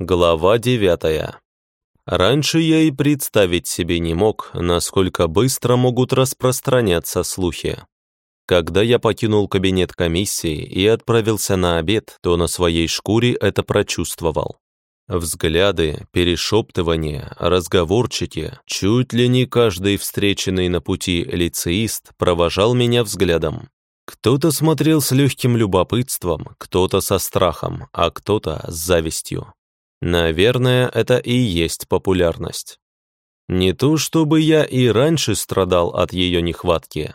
Глава девятая. Раньше я и представить себе не мог, насколько быстро могут распространяться слухи. Когда я покинул кабинет комиссии и отправился на обед, то на своей шкуре это прочувствовал. Взгляды, перешептывания, разговорчики, чуть ли не каждый встреченный на пути лицеист провожал меня взглядом. Кто-то смотрел с легким любопытством, кто-то со страхом, а кто-то с завистью. Наверное, это и есть популярность. Не то чтобы я и раньше страдал от ее нехватки.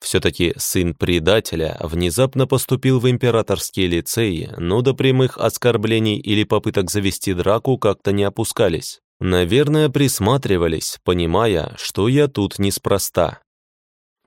Все-таки сын предателя внезапно поступил в императорский лицей, но до прямых оскорблений или попыток завести драку как-то не опускались. Наверное, присматривались, понимая, что я тут неспроста.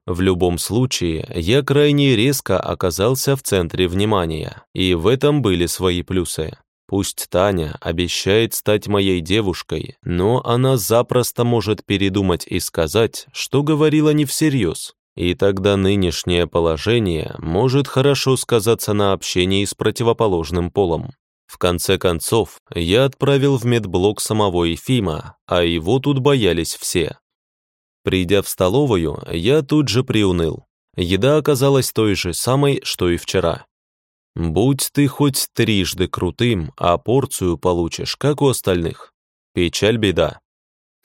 В любом случае, я крайне резко оказался в центре внимания, и в этом были свои плюсы. Пусть Таня обещает стать моей девушкой, но она запросто может передумать и сказать, что говорила не всерьез. И тогда нынешнее положение может хорошо сказаться на общении с противоположным полом. В конце концов, я отправил в медблок самого Ефима, а его тут боялись все. Придя в столовую, я тут же приуныл. Еда оказалась той же самой, что и вчера. Будь ты хоть трижды крутым, а порцию получишь, как у остальных. Печаль беда.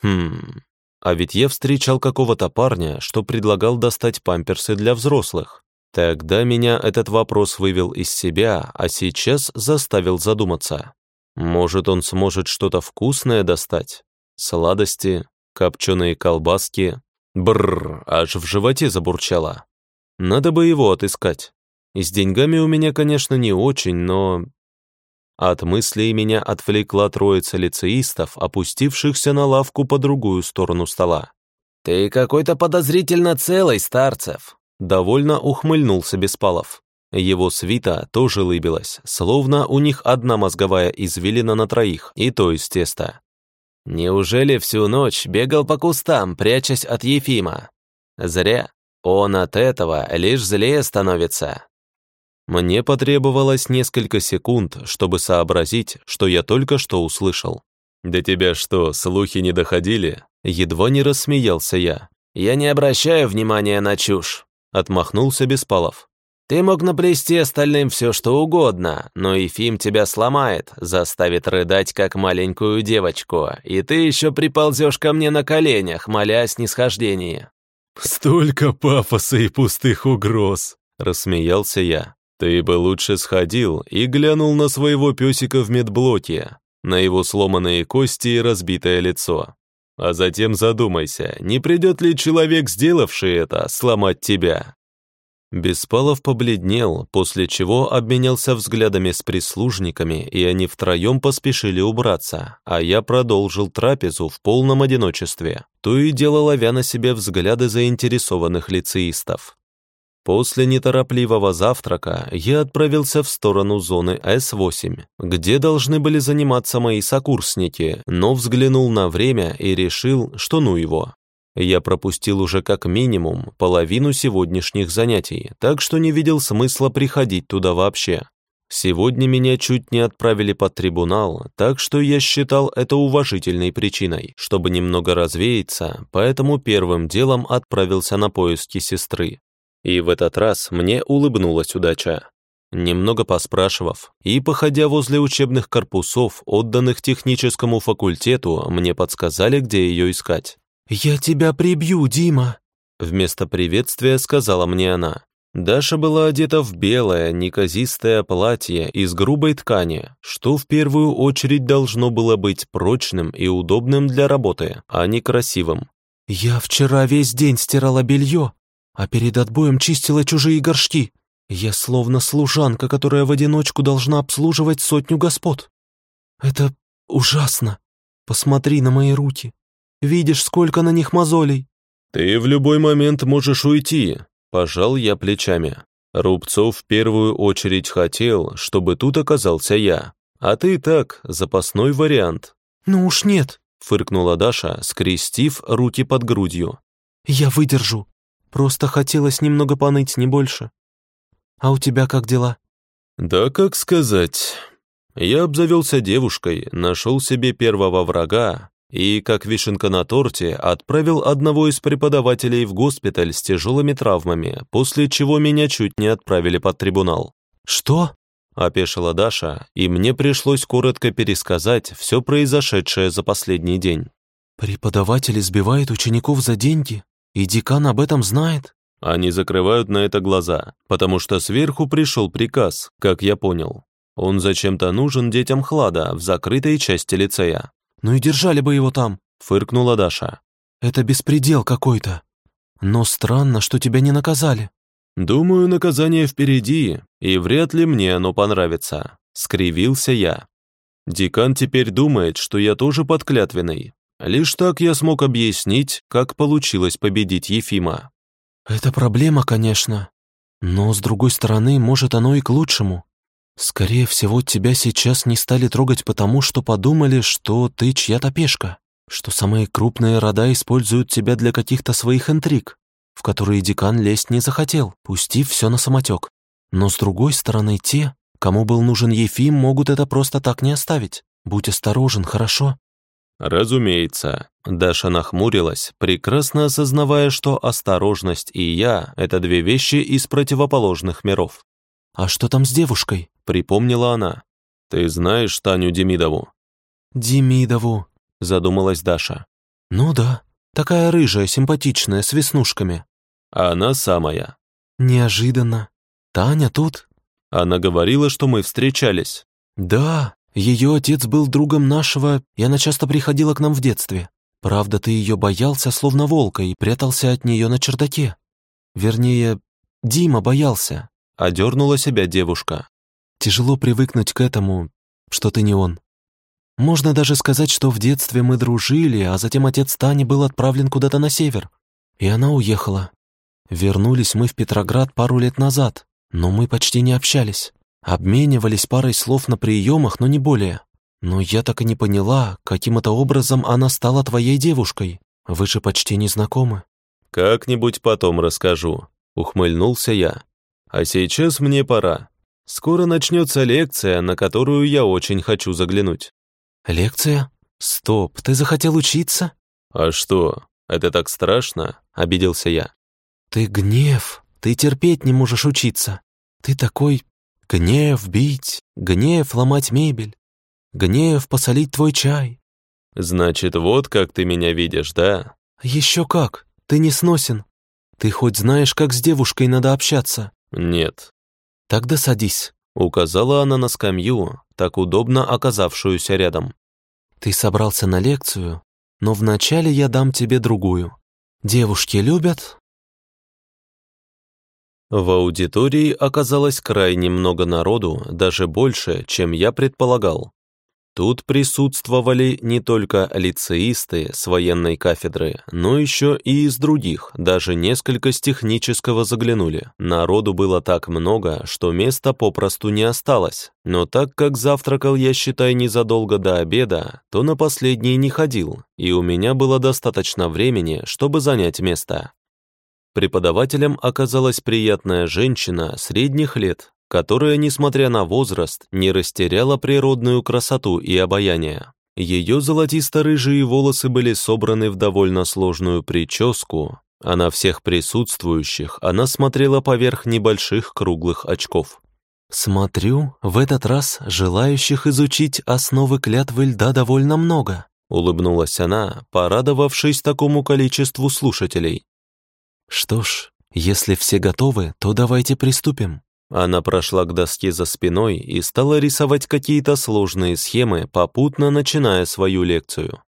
Хм, а ведь я встречал какого-то парня, что предлагал достать памперсы для взрослых. Тогда меня этот вопрос вывел из себя, а сейчас заставил задуматься. Может, он сможет что-то вкусное достать? Сладости, копченые колбаски. Бррр, аж в животе забурчало. Надо бы его отыскать. И с деньгами у меня, конечно, не очень, но... От мыслей меня отвлекла троица лицеистов, опустившихся на лавку по другую сторону стола. «Ты какой-то подозрительно целый, Старцев!» Довольно ухмыльнулся Беспалов. Его свита тоже лыбилась, словно у них одна мозговая извилина на троих, и то из теста. «Неужели всю ночь бегал по кустам, прячась от Ефима? Зря. Он от этого лишь злее становится. Мне потребовалось несколько секунд, чтобы сообразить, что я только что услышал. «До тебя что, слухи не доходили?» Едва не рассмеялся я. «Я не обращаю внимания на чушь», — отмахнулся Беспалов. «Ты мог наплести остальным все, что угодно, но Ефим тебя сломает, заставит рыдать, как маленькую девочку, и ты еще приползешь ко мне на коленях, моля о снисхождении». «Столько пафоса и пустых угроз», — рассмеялся я. Ты бы лучше сходил и глянул на своего песика в медблоке, на его сломанные кости и разбитое лицо. А затем задумайся, не придет ли человек, сделавший это, сломать тебя. Беспалов побледнел, после чего обменялся взглядами с прислужниками, и они втроем поспешили убраться, а я продолжил трапезу в полном одиночестве, то и дело ловя на себе взгляды заинтересованных лицеистов. После неторопливого завтрака я отправился в сторону зоны С-8, где должны были заниматься мои сокурсники, но взглянул на время и решил, что ну его. Я пропустил уже как минимум половину сегодняшних занятий, так что не видел смысла приходить туда вообще. Сегодня меня чуть не отправили под трибунал, так что я считал это уважительной причиной, чтобы немного развеяться, поэтому первым делом отправился на поиски сестры. И в этот раз мне улыбнулась удача. Немного поспрашивав и походя возле учебных корпусов, отданных техническому факультету, мне подсказали, где ее искать. «Я тебя прибью, Дима!» Вместо приветствия сказала мне она. Даша была одета в белое, неказистое платье из грубой ткани, что в первую очередь должно было быть прочным и удобным для работы, а не красивым. «Я вчера весь день стирала белье, а перед отбоем чистила чужие горшки. Я словно служанка, которая в одиночку должна обслуживать сотню господ. Это ужасно. Посмотри на мои руки. Видишь, сколько на них мозолей. Ты в любой момент можешь уйти, пожал я плечами. Рубцов в первую очередь хотел, чтобы тут оказался я. А ты так, запасной вариант. Ну уж нет, фыркнула Даша, скрестив руки под грудью. Я выдержу. Просто хотелось немного поныть, не больше. А у тебя как дела?» «Да как сказать...» Я обзавелся девушкой, нашел себе первого врага и, как вишенка на торте, отправил одного из преподавателей в госпиталь с тяжелыми травмами, после чего меня чуть не отправили под трибунал. «Что?» – опешила Даша, и мне пришлось коротко пересказать все произошедшее за последний день. «Преподаватель избивает учеников за деньги, и декан об этом знает?» Они закрывают на это глаза, потому что сверху пришел приказ, как я понял. Он зачем-то нужен детям Хлада в закрытой части лицея. «Ну и держали бы его там», — фыркнула Даша. «Это беспредел какой-то. Но странно, что тебя не наказали». «Думаю, наказание впереди, и вряд ли мне оно понравится», — скривился я. Декан теперь думает, что я тоже подклятвенный. Лишь так я смог объяснить, как получилось победить Ефима. «Это проблема, конечно. Но, с другой стороны, может, оно и к лучшему. Скорее всего, тебя сейчас не стали трогать потому, что подумали, что ты чья-то пешка, что самые крупные рода используют тебя для каких-то своих интриг, в которые декан лезть не захотел, пустив все на самотек. Но с другой стороны, те, кому был нужен Ефим, могут это просто так не оставить. Будь осторожен, хорошо?» «Разумеется». Даша нахмурилась, прекрасно осознавая, что осторожность и я — это две вещи из противоположных миров. «А что там с девушкой?» припомнила она. «Ты знаешь Таню Демидову?» «Демидову», — задумалась Даша. «Ну да, такая рыжая, симпатичная, с веснушками». «Она самая». «Неожиданно. Таня тут?» Она говорила, что мы встречались. «Да, ее отец был другом нашего, и она часто приходила к нам в детстве. Правда, ты ее боялся, словно волка, и прятался от нее на чердаке. Вернее, Дима боялся». Одернула себя девушка. Тяжело привыкнуть к этому, что ты не он. Можно даже сказать, что в детстве мы дружили, а затем отец Тани был отправлен куда-то на север, и она уехала. Вернулись мы в Петроград пару лет назад, но мы почти не общались. Обменивались парой слов на приемах, но не более. Но я так и не поняла, каким это образом она стала твоей девушкой. Вы же почти не знакомы. «Как-нибудь потом расскажу», — ухмыльнулся я. «А сейчас мне пора. Скоро начнется лекция, на которую я очень хочу заглянуть». «Лекция? Стоп, ты захотел учиться?» «А что, это так страшно?» — обиделся я. «Ты гнев, ты терпеть не можешь учиться. Ты такой гнев бить, гнев ломать мебель, гнев посолить твой чай». «Значит, вот как ты меня видишь, да?» «Еще как, ты не сносен. Ты хоть знаешь, как с девушкой надо общаться?» «Нет, «Тогда садись», — указала она на скамью, так удобно оказавшуюся рядом. «Ты собрался на лекцию, но вначале я дам тебе другую. Девушки любят?» В аудитории оказалось крайне много народу, даже больше, чем я предполагал. Тут присутствовали не только лицеисты с военной кафедры, но еще и из других, даже несколько с технического заглянули. Народу было так много, что места попросту не осталось. Но так как завтракал я, считай, незадолго до обеда, то на последний не ходил, и у меня было достаточно времени, чтобы занять место. Преподавателем оказалась приятная женщина средних лет, которая, несмотря на возраст, не растеряла природную красоту и обаяние. Ее золотисто-рыжие волосы были собраны в довольно сложную прическу, а на всех присутствующих она смотрела поверх небольших круглых очков. «Смотрю, в этот раз желающих изучить основы клятвы льда довольно много», улыбнулась она, порадовавшись такому количеству слушателей. «Что ж, если все готовы, то давайте приступим». Она прошла к доске за спиной и стала рисовать какие-то сложные схемы, попутно начиная свою лекцию.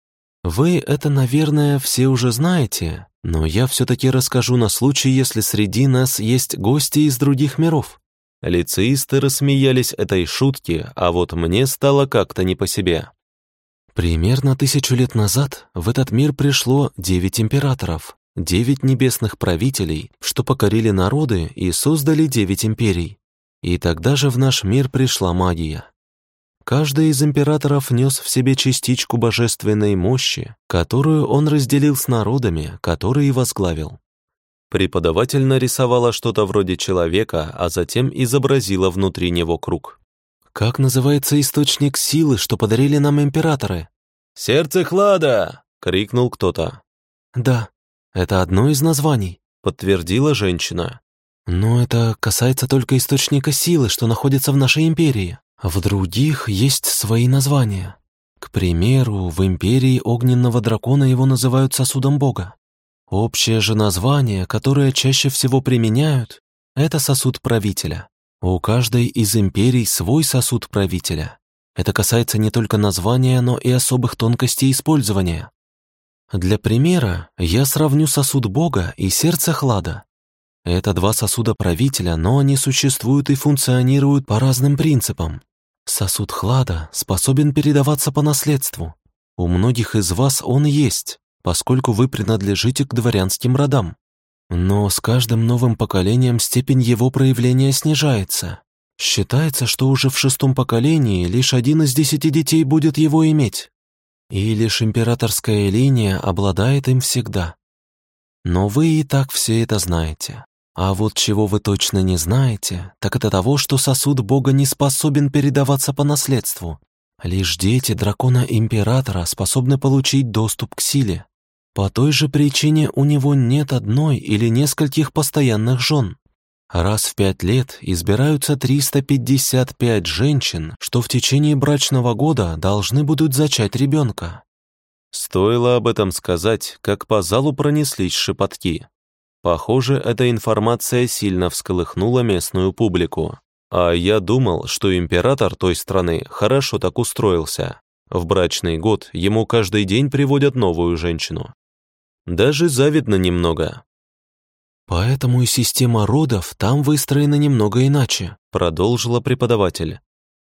«Вы это, наверное, все уже знаете, но я все-таки расскажу на случай, если среди нас есть гости из других миров». Лицеисты рассмеялись этой шутке, а вот мне стало как-то не по себе. Примерно тысячу лет назад в этот мир пришло девять императоров, девять небесных правителей, что покорили народы и создали девять империй. И тогда же в наш мир пришла магия. Каждый из императоров нес в себе частичку божественной мощи, которую он разделил с народами, которые возглавил. Преподаватель нарисовала что-то вроде человека, а затем изобразила внутри него круг. Как называется источник силы, что подарили нам императоры? «Сердце Хлада!» — крикнул кто-то. Да, это одно из названий, подтвердила женщина. Но это касается только источника силы, что находится в нашей империи. В других есть свои названия. К примеру, в империи огненного дракона его называют сосудом бога. Общее же название, которое чаще всего применяют, это сосуд правителя. У каждой из империй свой сосуд правителя. Это касается не только названия, но и особых тонкостей использования. Для примера я сравню сосуд Бога и сердце Хлада. Это два сосуда правителя, но они существуют и функционируют по разным принципам. Сосуд Хлада способен передаваться по наследству. У многих из вас он есть, поскольку вы принадлежите к дворянским родам. Но с каждым новым поколением степень его проявления снижается. Считается, что уже в шестом поколении лишь один из десяти детей будет его иметь. И лишь императорская линия обладает им всегда. Но вы и так все это знаете. А вот чего вы точно не знаете, так это того, что сосуд Бога не способен передаваться по наследству. Лишь дети дракона-императора способны получить доступ к силе. По той же причине у него нет одной или нескольких постоянных жен. Раз в пять лет избираются 355 женщин, что в течение брачного года должны будут зачать ребенка. Стоило об этом сказать, как по залу пронеслись шепотки. Похоже, эта информация сильно всколыхнула местную публику. А я думал, что император той страны хорошо так устроился. В брачный год ему каждый день приводят новую женщину. Даже завидно немного. «Поэтому и система родов там выстроена немного иначе», продолжила преподаватель.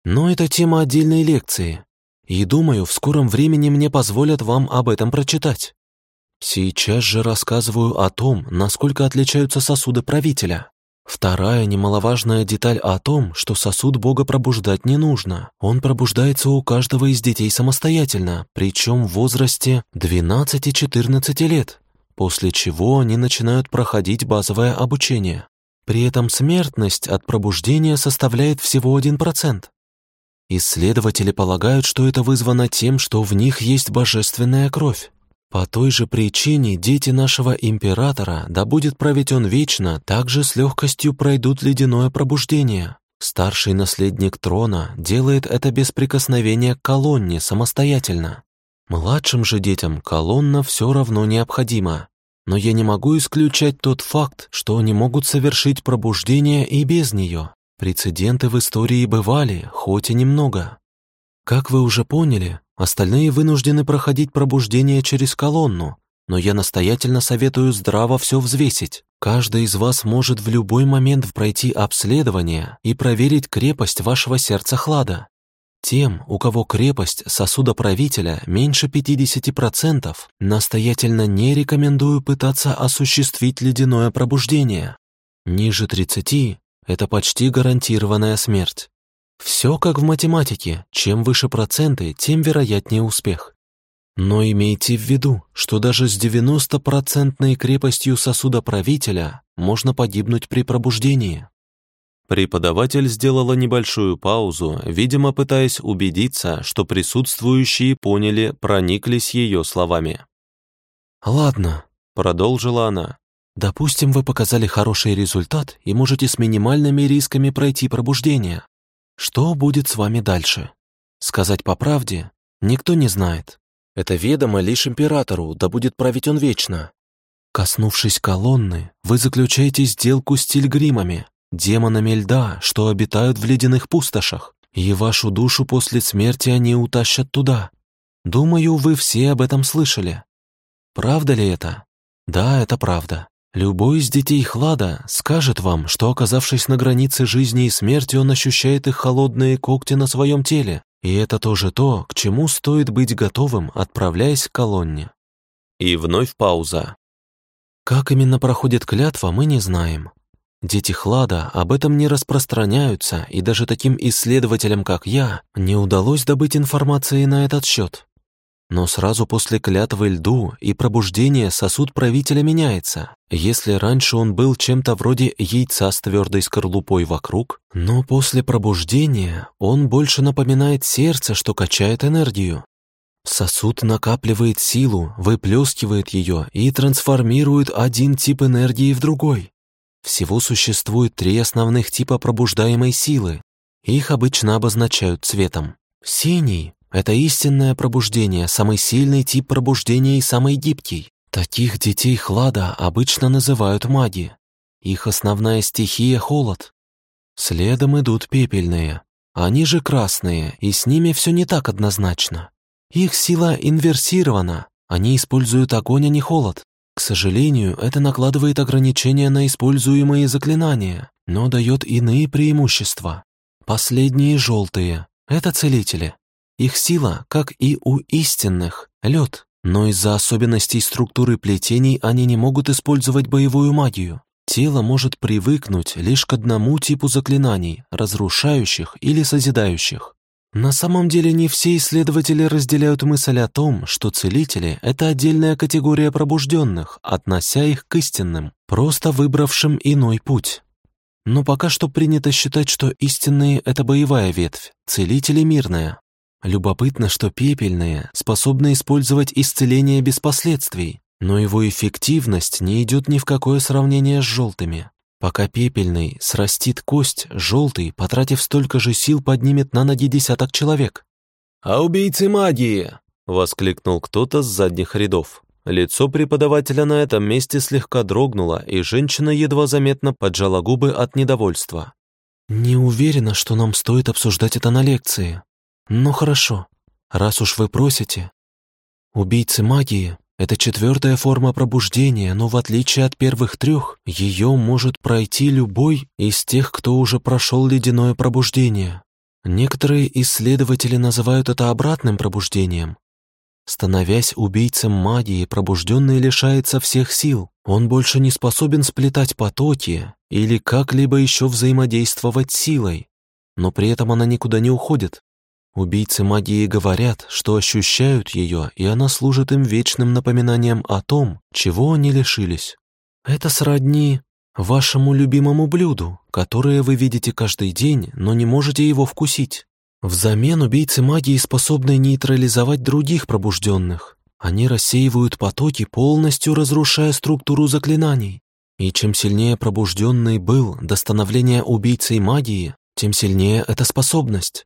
«Но это тема отдельной лекции, и думаю, в скором времени мне позволят вам об этом прочитать. Сейчас же рассказываю о том, насколько отличаются сосуды правителя. Вторая немаловажная деталь о том, что сосуд Бога пробуждать не нужно. Он пробуждается у каждого из детей самостоятельно, причем в возрасте 12-14 лет, после чего они начинают проходить базовое обучение. При этом смертность от пробуждения составляет всего 1%. Исследователи полагают, что это вызвано тем, что в них есть божественная кровь. По той же причине дети нашего императора, да будет править он вечно, также с легкостью пройдут ледяное пробуждение. Старший наследник трона делает это без прикосновения к колонне самостоятельно. Младшим же детям колонна все равно необходима. Но я не могу исключать тот факт, что они могут совершить пробуждение и без нее. Прецеденты в истории бывали, хоть и немного. Как вы уже поняли, Остальные вынуждены проходить пробуждение через колонну, но я настоятельно советую здраво все взвесить. Каждый из вас может в любой момент пройти обследование и проверить крепость вашего сердца хлада. Тем, у кого крепость сосуда правителя меньше 50%, настоятельно не рекомендую пытаться осуществить ледяное пробуждение. Ниже 30 – это почти гарантированная смерть. Все как в математике, чем выше проценты, тем вероятнее успех. Но имейте в виду, что даже с 90% крепостью сосуда правителя можно погибнуть при пробуждении. Преподаватель сделала небольшую паузу, видимо, пытаясь убедиться, что присутствующие поняли, прониклись ее словами. «Ладно», — продолжила она, «допустим, вы показали хороший результат и можете с минимальными рисками пройти пробуждение. Что будет с вами дальше? Сказать по правде, никто не знает. Это ведомо лишь императору, да будет править он вечно. Коснувшись колонны, вы заключаете сделку с тильгримами, демонами льда, что обитают в ледяных пустошах, и вашу душу после смерти они утащат туда. Думаю, вы все об этом слышали. Правда ли это? Да, это правда. Любой из детей Хлада скажет вам, что, оказавшись на границе жизни и смерти, он ощущает их холодные когти на своем теле, и это тоже то, к чему стоит быть готовым, отправляясь к колонне. И вновь пауза. Как именно проходит клятва, мы не знаем. Дети Хлада об этом не распространяются, и даже таким исследователям, как я, не удалось добыть информации на этот счет. Но сразу после клятвы льду и пробуждения сосуд правителя меняется. Если раньше он был чем-то вроде яйца с твердой скорлупой вокруг, но после пробуждения он больше напоминает сердце, что качает энергию. Сосуд накапливает силу, выплескивает ее и трансформирует один тип энергии в другой. Всего существует три основных типа пробуждаемой силы. Их обычно обозначают цветом. Синий это истинное пробуждение, самый сильный тип пробуждения и самый гибкий. Таких детей хлада обычно называют маги. Их основная стихия — холод. Следом идут пепельные. Они же красные, и с ними все не так однозначно. Их сила инверсирована, они используют огонь, а не холод. К сожалению, это накладывает ограничения на используемые заклинания, но дает иные преимущества. Последние желтые — это целители. Их сила, как и у истинных, лед, но из-за особенностей структуры плетений они не могут использовать боевую магию. Тело может привыкнуть лишь к одному типу заклинаний, разрушающих или созидающих. На самом деле не все исследователи разделяют мысль о том, что целители — это отдельная категория пробужденных, относя их к истинным, просто выбравшим иной путь. Но пока что принято считать, что истинные — это боевая ветвь, целители — мирная. Любопытно, что пепельные способны использовать исцеление без последствий, но его эффективность не идет ни в какое сравнение с желтыми. Пока пепельный срастит кость, желтый, потратив столько же сил, поднимет на ноги десяток человек. «А убийцы магии!» — воскликнул кто-то с задних рядов. Лицо преподавателя на этом месте слегка дрогнуло, и женщина едва заметно поджала губы от недовольства. «Не уверена, что нам стоит обсуждать это на лекции», ну хорошо, раз уж вы просите. Убийцы магии — это четвертая форма пробуждения, но в отличие от первых трех, ее может пройти любой из тех, кто уже прошел ледяное пробуждение. Некоторые исследователи называют это обратным пробуждением. Становясь убийцем магии, пробужденный лишается всех сил. Он больше не способен сплетать потоки или как-либо еще взаимодействовать силой. Но при этом она никуда не уходит. Убийцы магии говорят, что ощущают ее, и она служит им вечным напоминанием о том, чего они лишились. Это сродни вашему любимому блюду, которое вы видите каждый день, но не можете его вкусить. Взамен убийцы магии способны нейтрализовать других пробужденных. Они рассеивают потоки, полностью разрушая структуру заклинаний. И чем сильнее пробужденный был до становления убийцей магии, тем сильнее эта способность.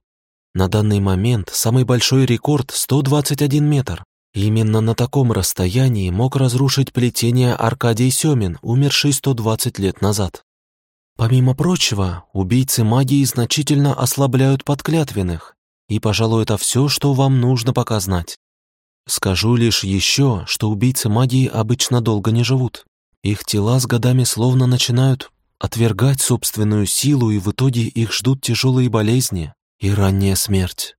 На данный момент самый большой рекорд 121 метр. Именно на таком расстоянии мог разрушить плетение Аркадий Семин, умерший 120 лет назад. Помимо прочего, убийцы магии значительно ослабляют подклятвенных, и, пожалуй, это все, что вам нужно пока знать. Скажу лишь еще, что убийцы магии обычно долго не живут. Их тела с годами словно начинают отвергать собственную силу, и в итоге их ждут тяжелые болезни, и ранняя смерть.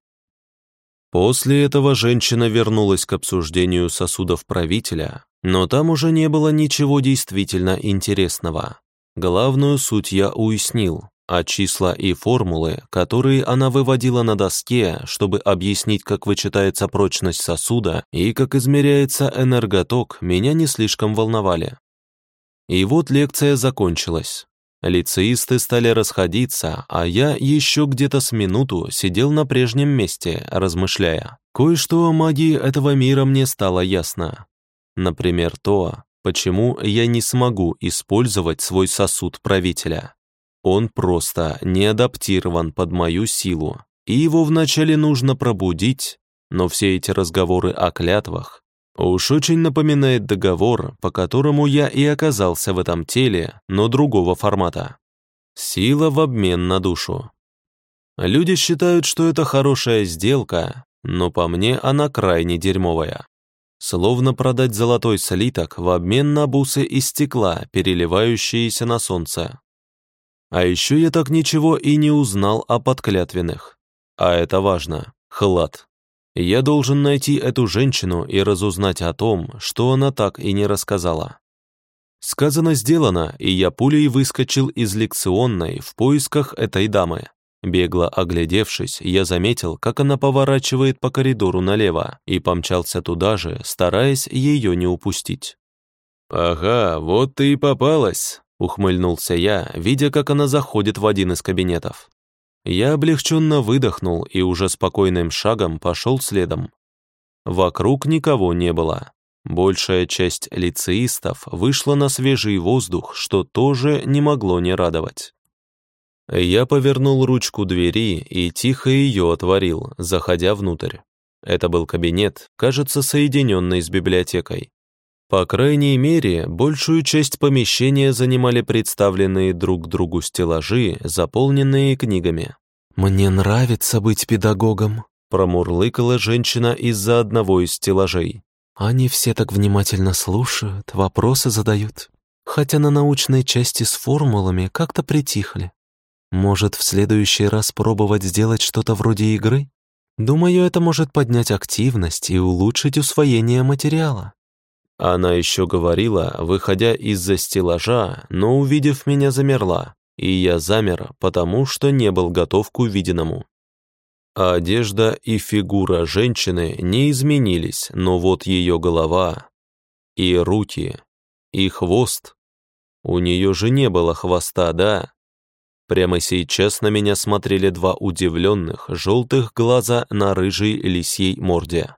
После этого женщина вернулась к обсуждению сосудов правителя, но там уже не было ничего действительно интересного. Главную суть я уяснил, а числа и формулы, которые она выводила на доске, чтобы объяснить, как вычитается прочность сосуда и как измеряется энерготок, меня не слишком волновали. И вот лекция закончилась. Лицеисты стали расходиться, а я еще где-то с минуту сидел на прежнем месте, размышляя. Кое-что о магии этого мира мне стало ясно. Например, то, почему я не смогу использовать свой сосуд правителя. Он просто не адаптирован под мою силу, и его вначале нужно пробудить, но все эти разговоры о клятвах Уж очень напоминает договор, по которому я и оказался в этом теле, но другого формата. Сила в обмен на душу. Люди считают, что это хорошая сделка, но по мне она крайне дерьмовая. Словно продать золотой слиток в обмен на бусы из стекла, переливающиеся на солнце. А еще я так ничего и не узнал о подклятвенных. А это важно. Хлад. Я должен найти эту женщину и разузнать о том, что она так и не рассказала. Сказано, сделано, и я пулей выскочил из лекционной в поисках этой дамы. Бегло оглядевшись, я заметил, как она поворачивает по коридору налево и помчался туда же, стараясь ее не упустить. «Ага, вот ты и попалась», — ухмыльнулся я, видя, как она заходит в один из кабинетов. Я облегченно выдохнул и уже спокойным шагом пошел следом. Вокруг никого не было. Большая часть лицеистов вышла на свежий воздух, что тоже не могло не радовать. Я повернул ручку двери и тихо ее отворил, заходя внутрь. Это был кабинет, кажется, соединенный с библиотекой. По крайней мере, большую часть помещения занимали представленные друг другу стеллажи, заполненные книгами. «Мне нравится быть педагогом», — промурлыкала женщина из-за одного из стеллажей. «Они все так внимательно слушают, вопросы задают, хотя на научной части с формулами как-то притихли. Может, в следующий раз пробовать сделать что-то вроде игры? Думаю, это может поднять активность и улучшить усвоение материала». Она еще говорила, выходя из-за стеллажа, но, увидев меня, замерла, и я замер, потому что не был готов к увиденному. Одежда и фигура женщины не изменились, но вот ее голова и руки, и хвост. У нее же не было хвоста, да? Прямо сейчас на меня смотрели два удивленных, желтых глаза на рыжей лисьей морде.